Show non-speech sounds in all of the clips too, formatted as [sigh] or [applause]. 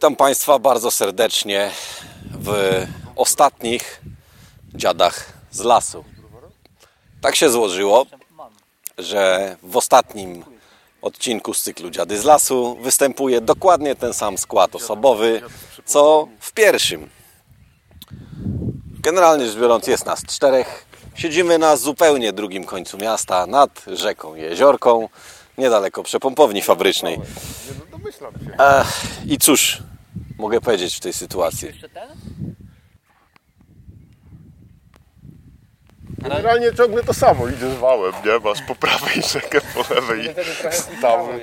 Witam Państwa bardzo serdecznie w ostatnich dziadach z lasu. Tak się złożyło, że w ostatnim odcinku z cyklu Dziady z lasu występuje dokładnie ten sam skład osobowy, co w pierwszym. Generalnie rzecz biorąc jest nas czterech. Siedzimy na zupełnie drugim końcu miasta, nad rzeką Jeziorką, niedaleko przepompowni fabrycznej. Ech, I cóż mogę powiedzieć w tej sytuacji? Generalnie ciągle to samo, idziesz wałem, nie? Masz po prawej [laughs] rzekę, po lewej stawy.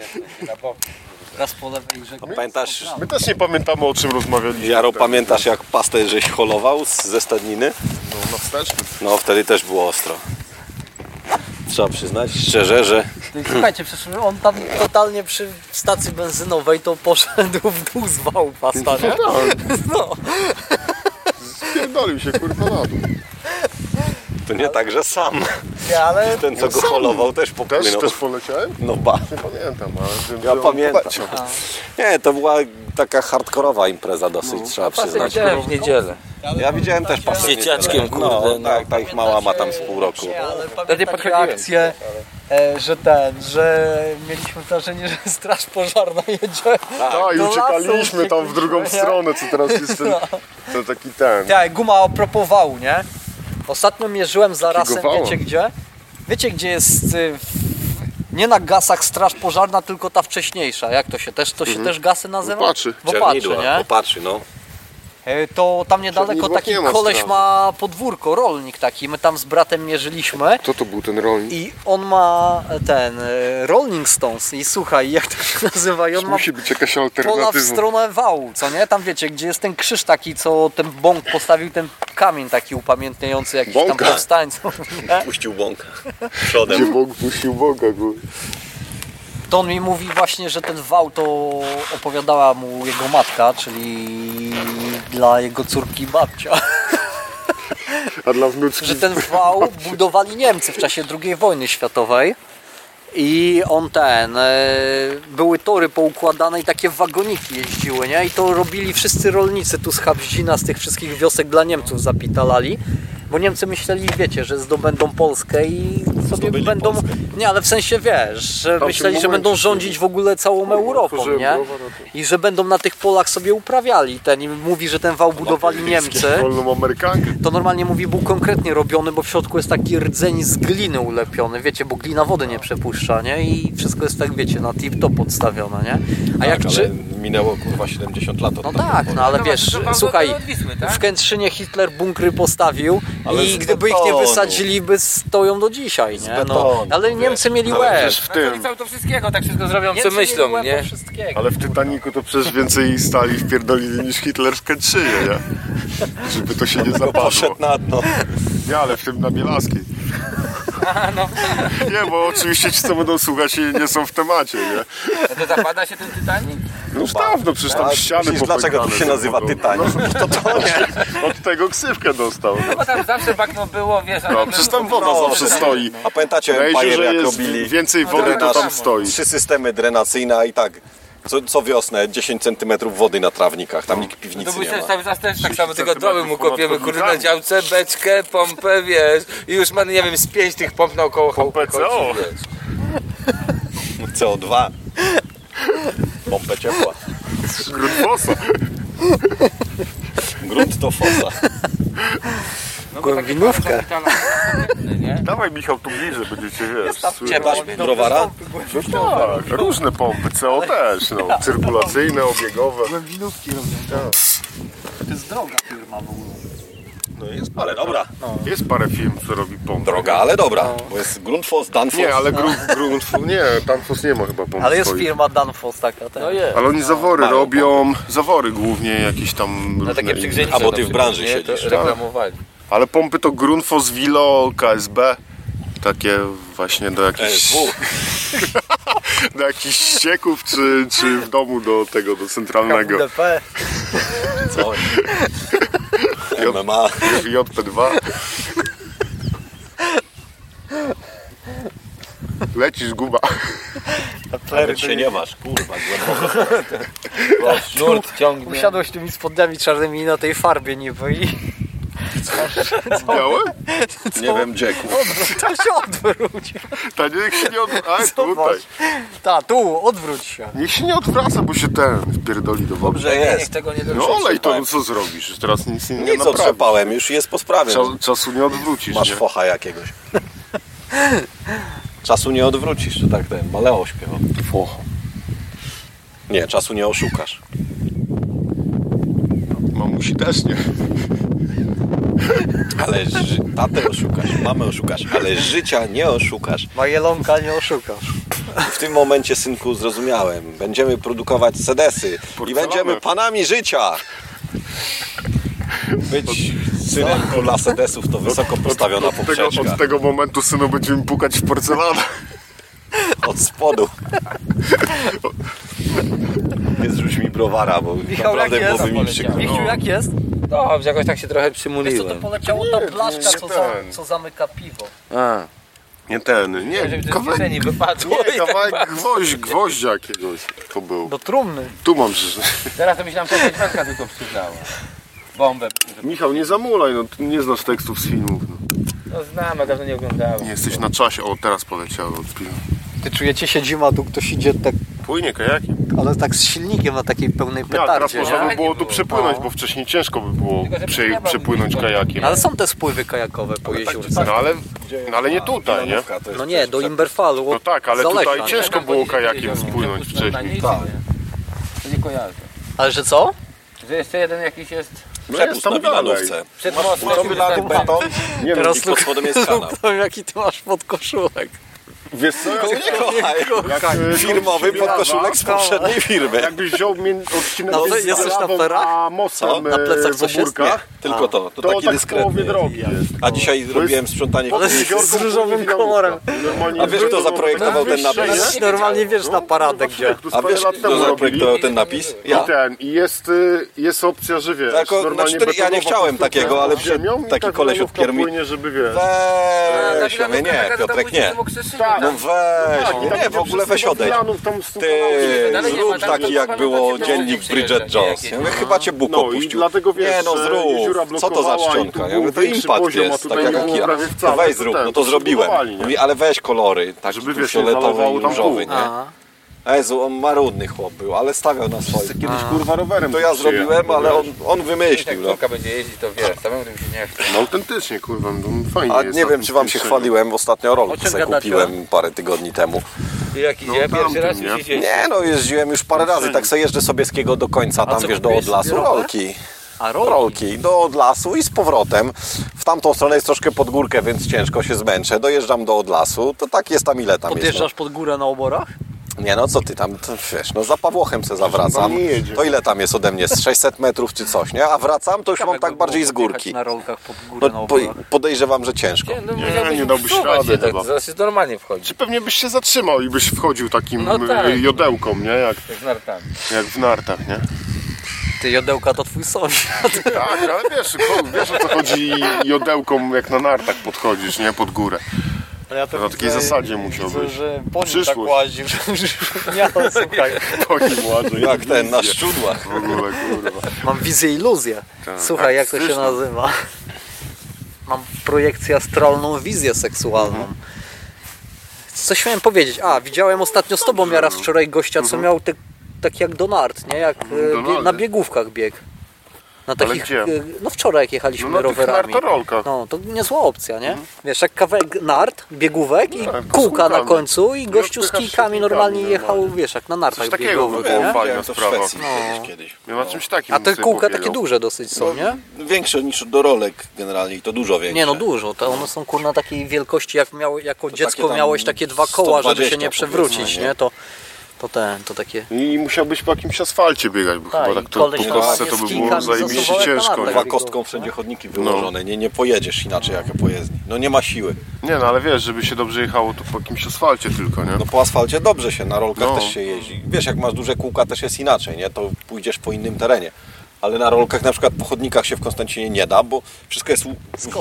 Raz po lewej rzekę. Pamiętasz, My też nie pamiętamy o czym rozmawialiśmy. Jaro, pamiętasz jak pastę żeś holował z, ze stadniny? No, na wsteczny. No wtedy też było ostro. Trzeba przyznać szczerze, że Słuchajcie, przecież on tam totalnie przy stacji benzynowej to poszedł w dół z wału pasta, nie? No. [laughs] Pierdolił się kurwa na dół. to nie tak, że sam. Nie, ale [laughs] Ten co go holował też Też, popłynął. też poleciałem? No ba. Nie pamiętam, ale wiem, Ja że on pamiętam. poleciał. Nie, to była taka hardkorowa impreza dosyć, trzeba przyznać. widziałem w niedzielę. Ja widziałem też pasę. Z dzieciaczkiem, no, kurde, no. Tak, ta ich mała ma tam z pół roku. Nie, ale pamiętacie akcję, e, że ten, że mieliśmy wrażenie, że straż pożarna jedzie. Tak, i Do uciekaliśmy tam w drugą uciekliśmy, nie? stronę, co teraz jest ten, ten taki ten. Tak, guma a propos wału, nie? Ostatnio mierzyłem zarazem, wała. wiecie gdzie? Wiecie gdzie jest y, w, nie na gasach straż pożarna, tylko ta wcześniejsza. Jak to się też, to się też gasy nazywa? Opatrzy. W opatrzy, nie? Popatrzy, no. E, To tam niedaleko taki nie ma koleś ma podwórko, rolnik taki. My tam z bratem mierzyliśmy. Kto to był ten rolnik? I on ma ten e, Rolling Stones i słuchaj, jak to się nazywa? I on ma Musi być jakaś pola w alternatywa. stronę wału, co nie? Tam wiecie, gdzie jest ten krzyż taki, co ten bąk postawił, ten kamień taki upamiętniający jakichś tam Bąka? powstańców. Nie? Puścił bąka. Gdzie Przodem. Bóg puścił Boga, góry. To on mi mówi właśnie, że ten wał to opowiadała mu jego matka, czyli dla jego córki babcia. A dla wnuczki że ten wał budowali Niemcy w czasie II wojny światowej. I on ten, e, były tory poukładane i takie wagoniki jeździły, nie? I to robili wszyscy rolnicy tu z Habździna, z tych wszystkich wiosek dla Niemców zapitalali. Bo Niemcy myśleli, wiecie, że zdobędą Polskę i sobie Zdobyli będą... Polskę. Nie, ale w sensie wiesz, że tamtym myśleli, że momencie. będą rządzić w ogóle całą Europą, nie? to- I że będą na tych polach sobie uprawiali. Ten i mówi, że ten wał budowali Niemcy wolną Amerykankę. to normalnie mówi był konkretnie robiony, bo w środku jest taki rdzeń z gliny ulepiony, wiecie, bo glina wody nie przepuszcza, nie? I wszystko jest tak, wiecie, na tip-top podstawione, nie? A jak tak, czy... minęło kurwa 70 lat od No tak, no ale wiesz, słuchaj, w Kętrzynie Hitler bunkry postawił Ale i gdyby ich nie betonu. wysadzili, by stoją do dzisiaj, nie? No, betonu, ale Niemcy mieli Ale łeb. w tym, to wszystkiego, tak wszystko zrobią, co Niemcy myślą, mieli łeb nie? ale w Titaniku to przecież więcej stali wpierdolili niż Hitler w Kętrzynie, nie? Żeby to się nie zapadło. Poszedł na dno. Nie, ale w tym na Bielaskiej. Nie, bo oczywiście ci, co będą słuchać, nie są w temacie, nie? No to zapada się ten Titanic? No już dawno, przecież tam A ściany myślisz, dlaczego to się nazywa. Titanic? To to nie. No, Od tego ksywkę dostał. No. Bo tam zawsze bagno było, wiesz, ale... No, przecież tam woda No, zawsze że- stoi. A pamiętacie Empire jak jest robili więcej wody, to drenaż? tam stoi. Trzy systemy drenacyjne, i tak co, co wiosnę 10 cm wody na trawnikach, tam nikt To piwnicy był nie ten ma. cały czas też tak samo, tylko centymetrów doły mu kopiemy, kurde, na działce, beczkę, pompę, wiesz, i już mamy, nie wiem, z pięć tych pomp naokoło Pompę CO. wiesz. [laughs] CO2. Pompę ciepła. Grunt fosa. Grunt to fosa. No bo takie? Dawaj Michał tu bliżej, będziecie wiesz. Ciepłaś browara? Tak, różne pompy, CO też, no. Cyrkulacyjne, obiegowe. Głębinówki robią. To jest droga firma w ogóle. No jest Ale dobra. Jest parę firm, co robi pompy. Droga, ale dobra. Bo jest Grundfos, Danfoss. Nie, ale grunt, grunt, nie, Danfoss nie ma chyba pomp Ale jest swoich. firma Danfoss taka. tak. No jest. Ale oni zawory mają robią, zawory głównie jakieś tam Na różne takie inne. przygrzęcie. A, bo ty w branży siedzisz. To reklamowali. Ale pompy to Grundfos, Willo, KSB. Takie właśnie do jakichś, [laughs] do jakichś ścieków, czy, czy w domu do tego, do centralnego. WDP. Coś. MMA. JP2. Lecisz guba. Nawet się nie masz, kurwa, głęboko. [laughs] Nurt ciągnie. Usiadłeś tymi spodniami czarnymi na tej farbie niby i Białe? Nie wiem gdzie, kurwa. to się odwróć. Ta niech się nie odwraca. A, tutaj. Ta, tu, odwróć się. Niech się nie odwraca, bo się ten wpierdoli do wody. Dobrze Niech jest. tego nie No olej to, no co zrobisz? Teraz nic nie, nie Nic naprawisz. otrzepałem, już jest po sprawie. Cza- Czasu nie odwrócisz, Masz nie? focha jakiegoś. [laughs] Czasu nie odwrócisz, czy tak ten Maleo śpiewał. Focha. Nie, czasu nie oszukasz. Mamusi też nie. Ale ży... tatę oszukasz, mamę oszukasz, ale życia nie oszukasz. Majelonka nie oszukasz. W tym momencie, synku, zrozumiałem. Będziemy produkować sedesy i będziemy panami życia. Być synem króla sedesów to wysoko postawiona od, tego, poprzeczka. od tego momentu synu będziemy pukać w porcelanę. Od spodu. [laughs] Nie zrzuć mi browara, bo Michał, naprawdę jak jest? głowy mi przykro. Michciu, jak jest? Dobrze, jakoś tak się trochę Wiesz co, to przymuliłem. poleciało ta blaszka, nie co, za, ten. co zamyka piwo. A, Nie ten, nie, żeby to z kawałek, kieszeni wypadło. nie, kawałek gwoźdź, gwoździa jakiegoś to był. Do trumny. Tu mam że... Teraz to myślałem, że to Franka tylko przyznała. Bombę. Michał, nie zamulaj, no ty nie znasz tekstów z filmów. No. No znam, a dawno nie oglądałem. Nie jesteś na czasie. O, teraz poleciało od piwa. Ty czujecie się zima, tu ktoś idzie tak, Płynie kajakiem. ale tak z silnikiem na takiej pełnej Ja, teraz petardzie. można by było tu było. przepłynąć, No. bo wcześniej ciężko by było trzeba przepłynąć kajakiem. Ale są te spływy kajakowe po jeziorce. No ale, no ale nie tutaj, nie? No nie, do Imberfalu. No tak, ale tutaj ciężko było kajakiem spłynąć wcześniej. Tak. To nie kojarzę. Ale że co? Że jeszcze jeden jakiś jest No Przepust jest tam na. Wilanówce. przed To mostem. Teraz pod spodem jest [laughs] kanał. jaki ty masz podkoszulek. Wiesz co? Jak, Kochaj. jak, e, Firmowy podkoszulek z poprzedniej firmy. Jakbyś wziął mię- odcinek No, między jesteś na perach? a mostem Co? Na plecach e, w coś jest? Tylko to, to to taki tak połowie dyskretny. drogi jest. A dzisiaj robiłem sprzątanie Ale z różowym kolorem. Normalnie A wiesz kto zaprojektował ten napis? Normalnie wiesz na paradę gdzie. A wiesz kto zaprojektował ten napis? I Ja. ten, i jest, y, jest opcja, że wiesz, Tylko, normalnie znaczy, ja nie betonowa chciałem konstrukcja takiego, ale pod ziemią i taki ta koleś wilanówka odpierł mi- płynie, żeby wiesz. Weź, ja mówię, nie, Piotrek nie. No weź, Tak, i tam nie, w ogóle weź odejdź. Ty, zrób taki jak było dziennik Bridget Jones. Ja mówię, no. chyba cię Bóg No i opuścił. dlatego wiesz, Nie no zrób, co to za czcionka? Ja mówię, to impact jest, tak jak ja. No weź zrób, no to zrobiłem. Mówi, ale weź kolory, taki fioletowy i różowy, nie? Jezu, on marudny chłop był, ale stawiał na swoim. Kiedyś kurwa rowerem To ja zrobiłem, ale on, on Jak wymyślił. No. córka będzie jeździć, to wiesz, samemu tym się nie chce. No autentycznie kurwa, no, fajnie A jest nie wiem, czy wam się chwaliłem, ostatnio O rolkę czym sobie gadacie? kupiłem parę tygodni temu. I jak idzie, tamtym, pierwszy raz nie? już idzie. Nie no, jeździłem już parę razy, tak sobie jeżdżę Sobieskiego do końca, tam co wiesz, do kupiłeś Odlasu, rower? rolki. A rolki? Rolki, do Odlasu i z powrotem. W tamtą stronę jest troszkę pod górkę, więc ciężko się zmęczę. Dojeżdżam do Odlasu, to tak jest tam ile tam Podjeżdżasz pod górę na oborach? Nie no, co ty tam, to, wiesz, no za Pawłochem se zawracam. Tam nie jedzie. To ile tam jest ode mnie, z 600 metrów czy coś, nie? A wracam, to już mam tak bardziej z górki. na rolkach pod górę No, po, podejrzewam, że ciężko. No, Nie, musiałbyś nie dałbyś wsuwać rady się, tak, chyba. zaraz normalnie wchodzi. Czy pewnie byś się zatrzymał i byś wchodził takim No tak. y, jodełką, nie? Jak, Jak z nartami. jak w nartach, nie? Ty jodełka to twój sąsiad. [laughs] Tak, ale wiesz, ko- wiesz o co chodzi jodełką, jak na nartach podchodzisz, nie? Pod górę. Ale ja to Na takiej zasadzie musiał widzę, być. że po nim tak Przyszłość. [laughs] słuchaj, Po nim łażę. Jak ten, na szczudłach. W ogóle, kurwa. mam wizję iluzję. Tak, Słuchaj, jak to się artystyczną. nazywa? Mam projekcję astralną wizję seksualną. Coś miałem powiedzieć. A, widziałem ostatnio z tobą ja raz no. wczoraj gościa, co miał te, tak jak do nart, nie? Jak e, bie, Mhm. Donaldy. na biegówkach bieg. Na takich, gdzie? e, no wczoraj jak jechaliśmy No na rowerami. nartorolkach. No, to niezła opcja, nie? Wiesz, jak kawałek nart, biegówek i No, tak, kółka na końcu i I gościu z kijkami normalnie jechał, normalnie. wiesz, jak na nartach Coś takiego biegowych, było nie? fajna sprawa. No. kiedyś, na czymś takim A te kółka pobiegał. takie duże dosyć są, nie? Większe niż do rolek generalnie i to dużo większe. Nie no dużo, to one są kurna takiej wielkości jak miało, jako To dziecko takie miałeś takie dwa koła, żeby się 120 nie przewrócić, nie? nie? To, to ten, to takie... I musiałbyś po jakimś asfalcie biegać, bo Tak, chyba tak to po kostce to by było zajebiście ciężko. Dwa kostką wszędzie chodniki wyłożone, nie, nie pojedziesz inaczej jak po jezdni. No nie ma siły. Nie no, ale wiesz, żeby się dobrze jechało, to po jakimś asfalcie tylko, nie? No po asfalcie dobrze się, na rolkach No. też się jeździ. Wiesz, jak masz duże kółka też jest inaczej, nie? To pójdziesz po innym terenie. Ale na rolkach na przykład po chodnikach się w Konstancinie nie da, bo wszystko jest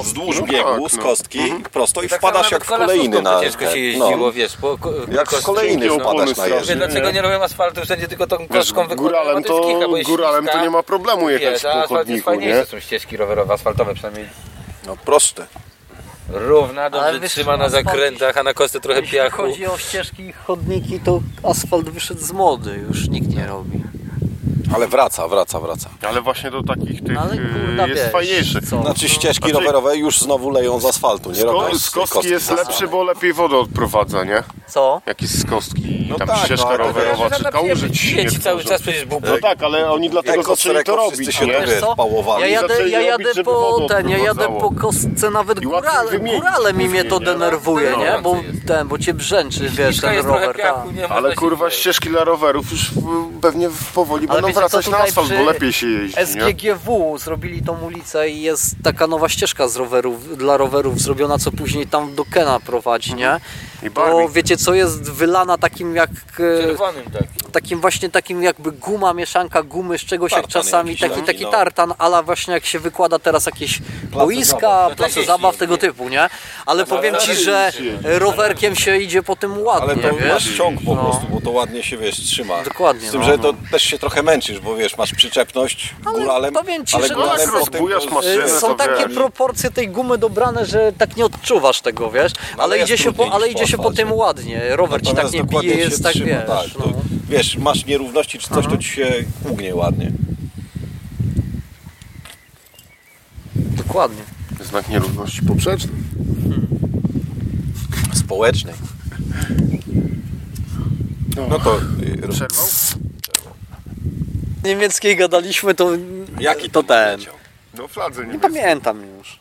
wzdłuż No biegu, tak, z no. kostki, prosto i Tak wpadasz jak w kolejny na to ciężko się jeździło, no. wiesz, po, ko- Jak w kolejny opony wpadasz na jeżdżę. Dlaczego nie robią asfaltu wszędzie, tylko tą kostką góralem to kicha, to, góralem to nie ma problemu jechać Wiesz, po chodniku, nie? są ścieżki rowerowe, asfaltowe przynajmniej. No proste. Równa, Ale dobrze wiesz, trzyma na zakrętach, a na kostce trochę Jeśli piachu. chodzi o ścieżki i chodniki, to asfalt wyszedł z mody, już nikt nie robi. Ale wraca, wraca, wraca. Ale właśnie do takich tych Ale y, kurna, jest wiesz, fajniejsze. co? Znaczy ścieżki Znaczy- rowerowe już znowu leją z asfaltu, nie robią Sko- z kostki jest lepszy, bo lepiej wodę odprowadza, nie? Co? Jak jest z kostki No tam tak, ścieżka no, ale rowerowa czy kałużyć się nie Dzieci cały tworzą. czas przecież bób, No tak, ale oni dlatego Eko, zaczęli to Sereko, robić, się nie? dowie- Wiesz co? pałowali. Ja jadę, Zaczęli ja robić, jadę żeby po wodą ten, ja jadę odprowadzało. po kostce nawet I łatwiej górale, wymienić górale mi mnie to później, nie? denerwuje, No, nie? Bo ten, bo cię brzęczy, wiesz, ten jest trochę rower. tak. piachu, nie Ale się kurwa ścieżki dla rowerów już w- pewnie w- powoli Ale będą wracać na asfalt, bo lepiej się jeździ, nie? SGGW zrobili tą ulicę i jest taka nowa ścieżka z rowerów, dla rowerów zrobiona, co później tam do Kena prowadzi, nie? I Barbie. wiecie co, jest wylana takim jak... e, Czerwonym takim. takim właśnie takim jakby guma, mieszanka gumy z czegoś jak Tartan czasami jakiś, taki, no. taki No. tartan, ale właśnie jak się wykłada teraz jakieś boiska, place zabaw tego jeździ. typu, nie? Ale powiem Ci, że rowerkiem się idzie po tym ładnie, Ale to wiesz? masz ciąg po No. prostu, bo to ładnie się wiesz, trzyma. Dokładnie, Z tym, no. że to też się trochę męczysz, bo wiesz, masz przyczepność Ale góralem, powiem ci, ale że No góralem jak potem rozbujasz to- maszynę, Są takie proporcje tej gumy dobrane, że tak nie odczuwasz tego, wiesz? No, ale Ale idzie się po, ale po idzie się po asfalcie. tym ładnie. Rower ci tak nie bije, się jest tak, trzyma, wiesz. tak, to, no. Wiesz, masz nierówności czy coś, to ci się ugnie ładnie. Dokładnie. Znak nierówności poprzeczny. Społecznej. No to y, Przerwał? Niemieckiej gadaliśmy, to jaki to ten. leciał? No fladze nie Nie pamiętam już.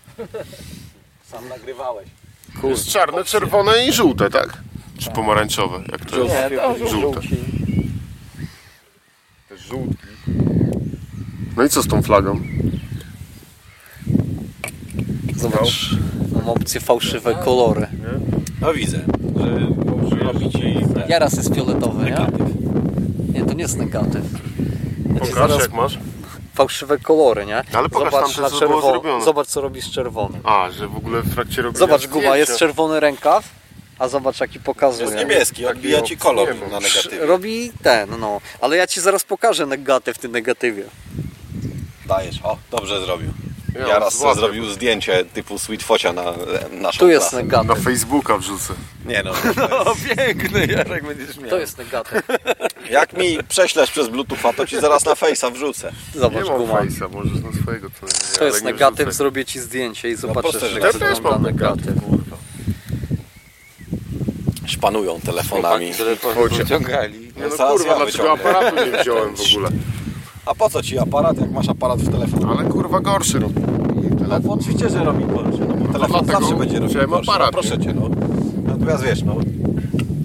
Sam nagrywałeś. Jest czarne, czerwone i żółte, tak? Czy pomarańczowe? Jak to jest? Nie, to Żółte. Te żółtki. No i co z tą flagą? Zobacz, mam opcję fałszywe kolory. No widzę, że robi ci Jaras jest fioletowy, nie? negatyw. Nie, to nie jest negatyw. Ja Pokaż zaraz jak masz. Fałszywe kolory, nie? Ale pokaż Zobacz tam, na czerwono. zrobione. Zobacz co robi z czerwonym. A, że w ogóle w trakcie robienia Zobacz guma, zdjęcia. jest czerwony rękaw, a zobacz jaki Jest pokazuje. niebieski, odbija ci kolor na negatywie. Robi ten, no. Ale ja ci zaraz pokażę negatyw w tym negatywie. Dajesz, o, dobrze zrobił. Ja Ja raz zrobił zdjęcie typu Sweet Focia na e, naszą Tu jest klasę. Na negatyw. Facebooka wrzucę. Nie no, [laughs] O, piękny Jarek będziesz miał. To jest negatyw. jak mi prześlesz przez Bluetootha, to ci zaraz na Face'a wrzucę. Nie Zobacz mam guma. Face'a, możesz na swojego nie, To jest nie negatyw, wrzucę. zrobię ci zdjęcie i zobaczysz proste, że też mam negatyw. Szpanują telefonami. Telefon wyciągali. Nie no Zaraz kurwa, ja dlaczego aparatu nie wziąłem w ogóle? A po co ci aparat, jak masz aparat w telefonie? Ale kurwa gorszy robi. No, oczywiście, że robi gorszy, no bo telefon dlatego zawsze będzie robił wziąłem gorszy. aparat, no, proszę cię, no. Natomiast wiesz, no,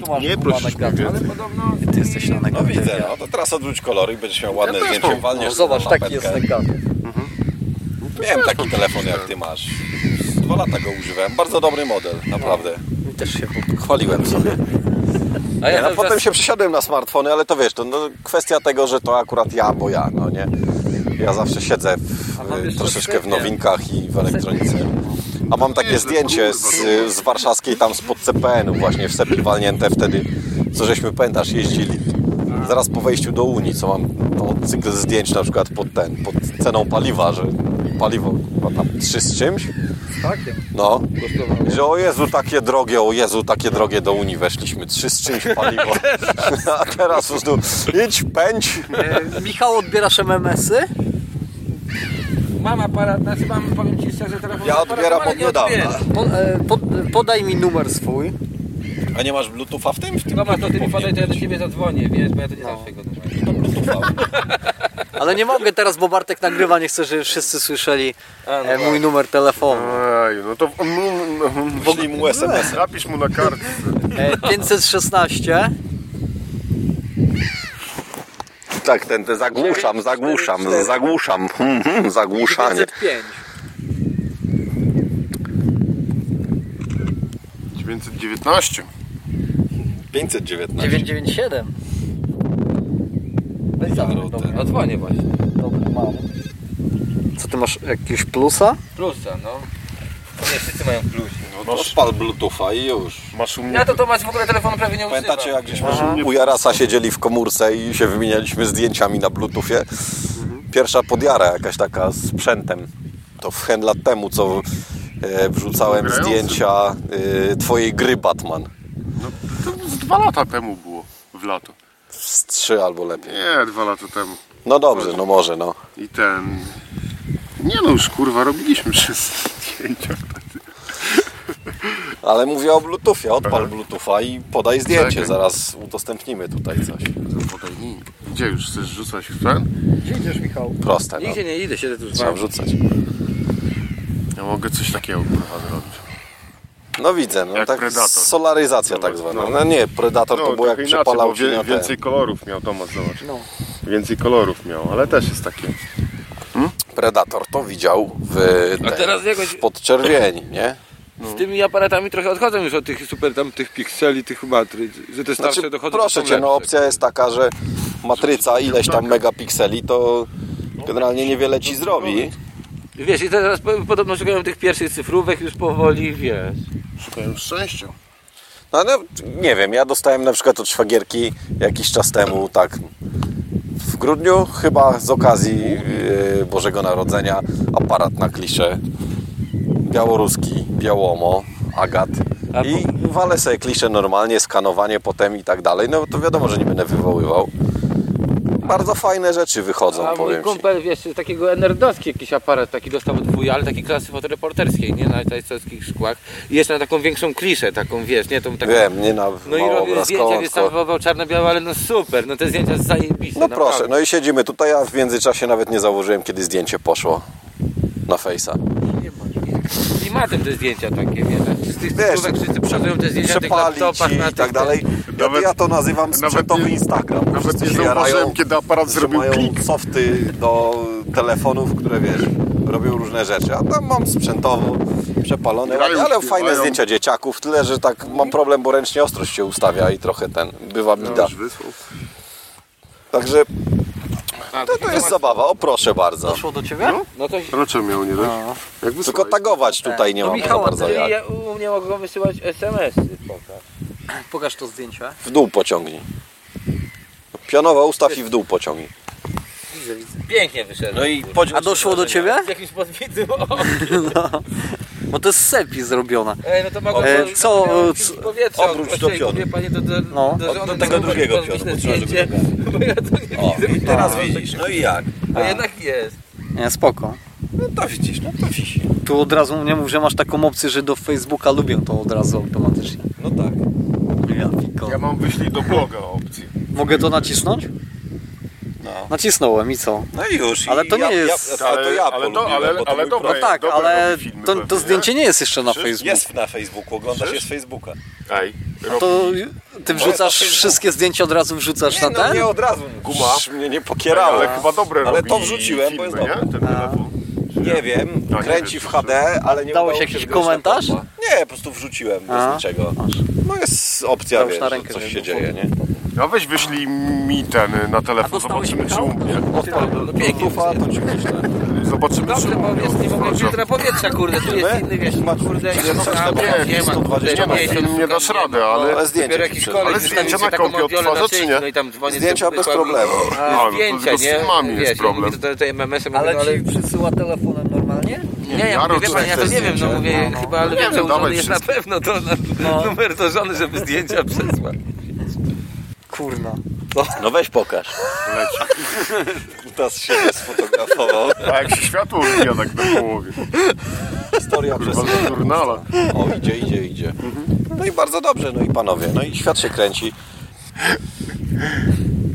Tu masz Nie guma prosisz mnie negatyw. więcej. Ty jesteś na no widzę, no to teraz odwróć kolory i będziesz miał ładne też zdjęcie, mam. walniesz No, zobacz, taki jest tapetkę. negatyw. Miałem taki telefon jak ty masz. Dwa lata go używałem. Bardzo dobry model, naprawdę. Też się Chwaliłem sobie. [laughs] A Nie, ja no, potem czas- się przesiadłem na smartfony, ale to wiesz, to no, kwestia tego, że to akurat ja, bo ja, no nie. Ja zawsze siedzę w, troszeczkę w nowinkach i w elektronice. A mam takie zdjęcie z, z warszawskiej tam spod CPN-u właśnie w Sepi walnięte wtedy, co żeśmy pamiętasz jeździli. Zaraz po wejściu do Unii, co mam no, cykl zdjęć na przykład pod ten, pod ceną paliwa, że paliwo chyba tam 3 z czymś. Takiem. No, że o Jezu, takie drogie, o Jezu, takie drogie do Unii weszliśmy, trzy z czymś paliwo. [laughs] [laughs] A teraz po prostu idź, pędź. E, Michał, odbierasz MMS-y? mam aparat, znaczy mam, powiem ci szczerze, telefon Ja odbieram od nie niedawna. Po, e, pod, podaj mi numer swój. A nie masz Bluetootha w tym? W tym Dobra, to ty mi podaj, to ja do ciebie zadzwonię, wiesz, bo ja to nie zawsze go numer. Ale nie mogę teraz, bo Bartek nagrywa, nie chcę, żeby wszyscy słyszeli A, no e, mój tak. numer telefonu. Ej, no to mm, Wyślij mu SMS. napisz mu na kartce. E, 516 Tak, ten, ten zagłuszam, zagłuszam, zagłuszam, hmm, hmm, zagłuszanie. 905. 919. 519. 997. Weź zamknij, dobra, No dzwonię właśnie. dobra, mam. Co ty masz, jakiegoś plusa? Plusa, no. Nie, wszyscy mają plus. No to odpal Bluetootha i już. Masz u mnie... Ja to Tomasz w ogóle telefonu prawie nie używam. Pamiętacie jak gdzieśmy u Jarasa siedzieli w komórce i się wymienialiśmy zdjęciami na Bluetoothie? Pierwsza podjara jakaś taka z sprzętem. To w hen lat temu, co e, wrzucałem Grający. zdjęcia e, twojej gry Batman. No, to z dwa lata temu było. W lato. Z trzy albo lepiej. Nie, dwa lata temu. No dobrze, no może no. I ten... Nie no, już kurwa, robiliśmy wszyscy zdjęcia. Ale mówię o Bluetoothie, odpal Bluetootha i podaj zdjęcie, Czekaj. zaraz udostępnimy tutaj coś. Podaj. Gdzie już chcesz rzucać w ten? Gdzie idziesz, Michał? Proste, no. Nigdzie nie idę, siedzę tu z Trzeba wami. wrzucać. Ja mogę coś takiego kurwa zrobić. No widzę, no Jak tak Predator. solaryzacja tak zwana. No nie, Predator to było jak trochę inaczej, przepalał bo ci na te... więcej kolorów miał Tomasz, zobacz. No. Więcej kolorów miał, ale też jest takie. Predator to widział w, A te, teraz jakoś w podczerwieni, nie? z tymi aparatami trochę odchodzą już od tych super tam tych pikseli, tych matryc, że te starsze Znaczy, dochodzą proszę Cię, no opcja jest taka, że matryca ileś tam megapikseli to generalnie niewiele Ci zrobi. Wiesz, i teraz po- podobno szukają tych pierwszych cyfrówek już powoli, wiesz. Szukają szczęścia. No, no nie wiem, ja dostałem na przykład od szwagierki jakiś czas temu, tak w grudniu chyba z okazji yy, Bożego Narodzenia aparat na kliszę białoruski, białomo, agat i walę sobie kliszę normalnie, skanowanie potem i tak dalej, no to wiadomo, że nie będę wywoływał. Bardzo fajne rzeczy wychodzą, A mój powiem Ci. kumpel, wiesz, takiego nerdowski jakiś aparat taki dostał od wuja, ale takiej klasy fotoreporterskiej, nie? Na tajskich szkłach. I jeszcze na taką większą kliszę, taką, wiesz, nie? Tą taką... Wiem, nie na No i robię zdjęcia, wiesz, tam tylko... wywołał czarno-białe, ale no super, no te zdjęcia zajebiste, No naprawdę. proszę, no i siedzimy tutaj, a w międzyczasie nawet nie zauważyłem, kiedy zdjęcie poszło na Face'a. Klimatem te zdjęcia takie, wiesz, z tych Wiesz, cyfrówek wszyscy przekazują te zdjęcia na tych laptopach, na i tak dalej. Ja, Nawet- ja to nazywam sprzętowy nie- Instagram. Nawet Wszyscy nie jarają, zauważyłem, kiedy aparat zrobił mają klik. softy do telefonów, które wiesz, robią różne rzeczy. A tam mam sprzętowo przepalone, Grają, ale fajne zdjęcia dzieciaków. Tyle, że tak mam problem, bo ręcznie ostrość się ustawia i trochę ten bywa No, bida. Także to, to jest zabawa. O proszę bardzo. Doszło do ciebie? No to... Dlaczego miał nie dać? Jak Tylko tagować tutaj nie No mam Michała, za bardzo jak. ja u mnie mogą wysyłać SMS-y, pokaż. [clears throat] Pokaż to zdjęcie. W dół pociągnij. Pionowo ustaw i w dół pociągnij. Widzę, widzę. Pięknie wyszedł. No i podź- A doszło do ciebie? Z jakimś podwitym okiem. [laughs] Bo to jest selfie zrobione. Ej, no to mogą E, to- co, miałem co- powietrze, obróć do pionu. Wie pani, do, do, No. do, Od- żony do tego drugiego pionu, bo trzeba, żeby zdjęcie, Bo ja to nie O, widzę. i teraz widzisz. No i jak? A jednak jest. Nie, spoko. No to widzisz, no to wisi. Tu od razu nie mów, że masz taką opcję, że do Facebooka lubią to od razu automatycznie. No tak. Ja, piko. Ja mam wyślij do bloga opcję. Mogę to nacisnąć? No. Nacisnąłem i co? No i już. Ale I to nie jest- Ja, ale to ja Ale- ale to- polubiłem, ale- bo to ale dobra, No tak, ale to, to zdjęcie nie jest jeszcze na Przecież Facebooku. Jest na Facebooku, oglądasz, Przecież? jest z Facebooka. Ej, No to ty wrzucasz wszystkie zdjęcia od razu wrzucasz Nie, na no ten? nie od razu. Guma. Mnie nie pokierało. ale chyba dobre Ale robi to wrzuciłem, bo filmy, jest dobre. nie? Ten telefon. Nie wiem, A, nie kręci w HD, ale nie Dałeś udało jakiś się na komentarz? kompa. Nie, po prostu wrzuciłem bez A, niczego. No jest opcja, wiesz, na że rękę, coś żeby się było dzieje, nie? No weź wyślij mi ten na telefon, dostałeś, zobaczymy czy Michał? u mnie. No pięknie. Ufa, to ci wyślę. Zobaczymy czy Dobrze, u bo mnie. jest, nie mogę na powietrza, kurde, tu jest inny, wiesz, kurde, no, nie ma, 120 kurde, metrów. miesiąc, Nie dasz rady, ale- Ale zdjęcie ci jakiś koleś Ale zdjęcia wystawił na taką kompie na czy nie? No i tam dzwonię Zdjęcia bez problemu. e, A, no to Zdjęcia, tylko z nie? filmami jest Wiesz, problem. i mówię, to, to MMS-em Ale no, ale... ci przysyła telefonem normalnie? Nie, ja mówię, wie pan, ja to nie wiem, no mówię, No, no. chyba, ale Nie wiem, że dawaj jest na pewno to na, No. [laughs] numer do żony, żeby zdjęcia przesłać. Kurna. No weź pokaż. Leci. Kutas się sfotografował. A jak się światło odbija tak na połowie. Historia. Kurwa, Turnala. O, idzie, idzie, idzie. No i bardzo dobrze, no i panowie. No i świat się kręci.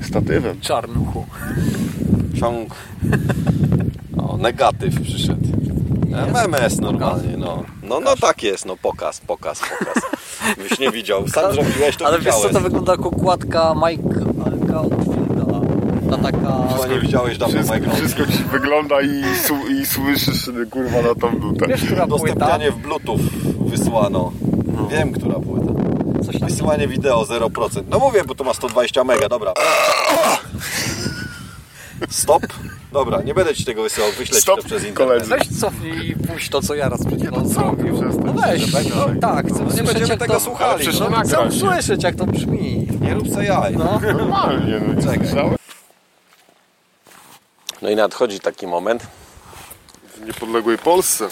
Statywem. Czarnuchu. Ciąg. Negatyw przyszedł. MMS normalnie, no. No, no tak jest, no pokaz, pokaz, pokaz. [laughs] Byś nie widział. Sam zrobiłeś, to Ale wiesz co, to wygląda jako okładka Mike'a Oldfielda. Ta taka... Chyba nie widziałeś dawno Wszystko, mojego. wszystko ci wygląda i, su, i słyszysz, kurwa, na tą dutę. Wiesz, która płyta? Udostępnianie w Bluetooth wysłano. Wiem, która płyta. Coś tam Wysyłanie wideo 0%. No mówię, bo to ma 120 mega, dobra. [laughs] Stop. Dobra, nie będę ci tego wysyłał, wyślę ci Stop, to przez internet. koledzy. Weź cofnij i puść to, co ja raz przed chwilą co zrobił. No weź, no, tak, chcę nie usłyszeć, będziemy tego to... słuchali. Ale przecież no. to Chcę usłyszeć, jak to brzmi. Nie rób se jaj. No. Normalnie, no nie Czekaj. słyszałem. No i nadchodzi taki moment, W niepodległej Polsce.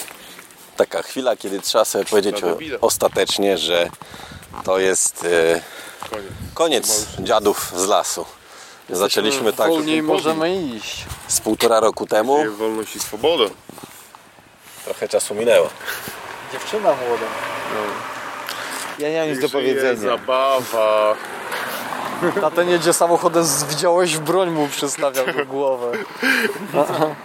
taka chwila, kiedy trzeba sobie powiedzieć o, ostatecznie, że to jest e, Koniec. koniec dziadów z lasu. Zaczęliśmy tak Wolniej możemy iść. z półtora roku temu. Wolność i swobodę. Trochę czasu minęło. Dziewczyna młoda. Ja nie mam nic do powiedzenia. zabawa. A ten jedzie samochodem, z- widziałeś broń mu przystawiał do głowę.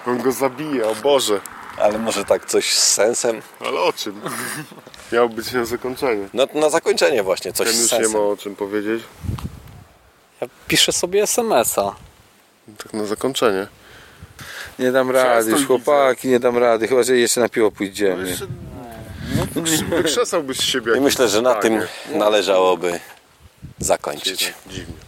On go zabije, o Boże. Ale może tak coś z sensem? Ale o czym? Miał być na zakończenie. No na zakończenie właśnie, coś Ten z już nie sensem. ma o czym powiedzieć. Ja piszę sobie SMS-a. Tak na zakończenie. Nie dam rady, już widzę. chłopaki, nie dam rady. Chyba, że jeszcze na piwo pójdziemy. Wykrzesałbyś z siebie I jakieś myślę, że na tym należałoby zakończyć. Dziwnie.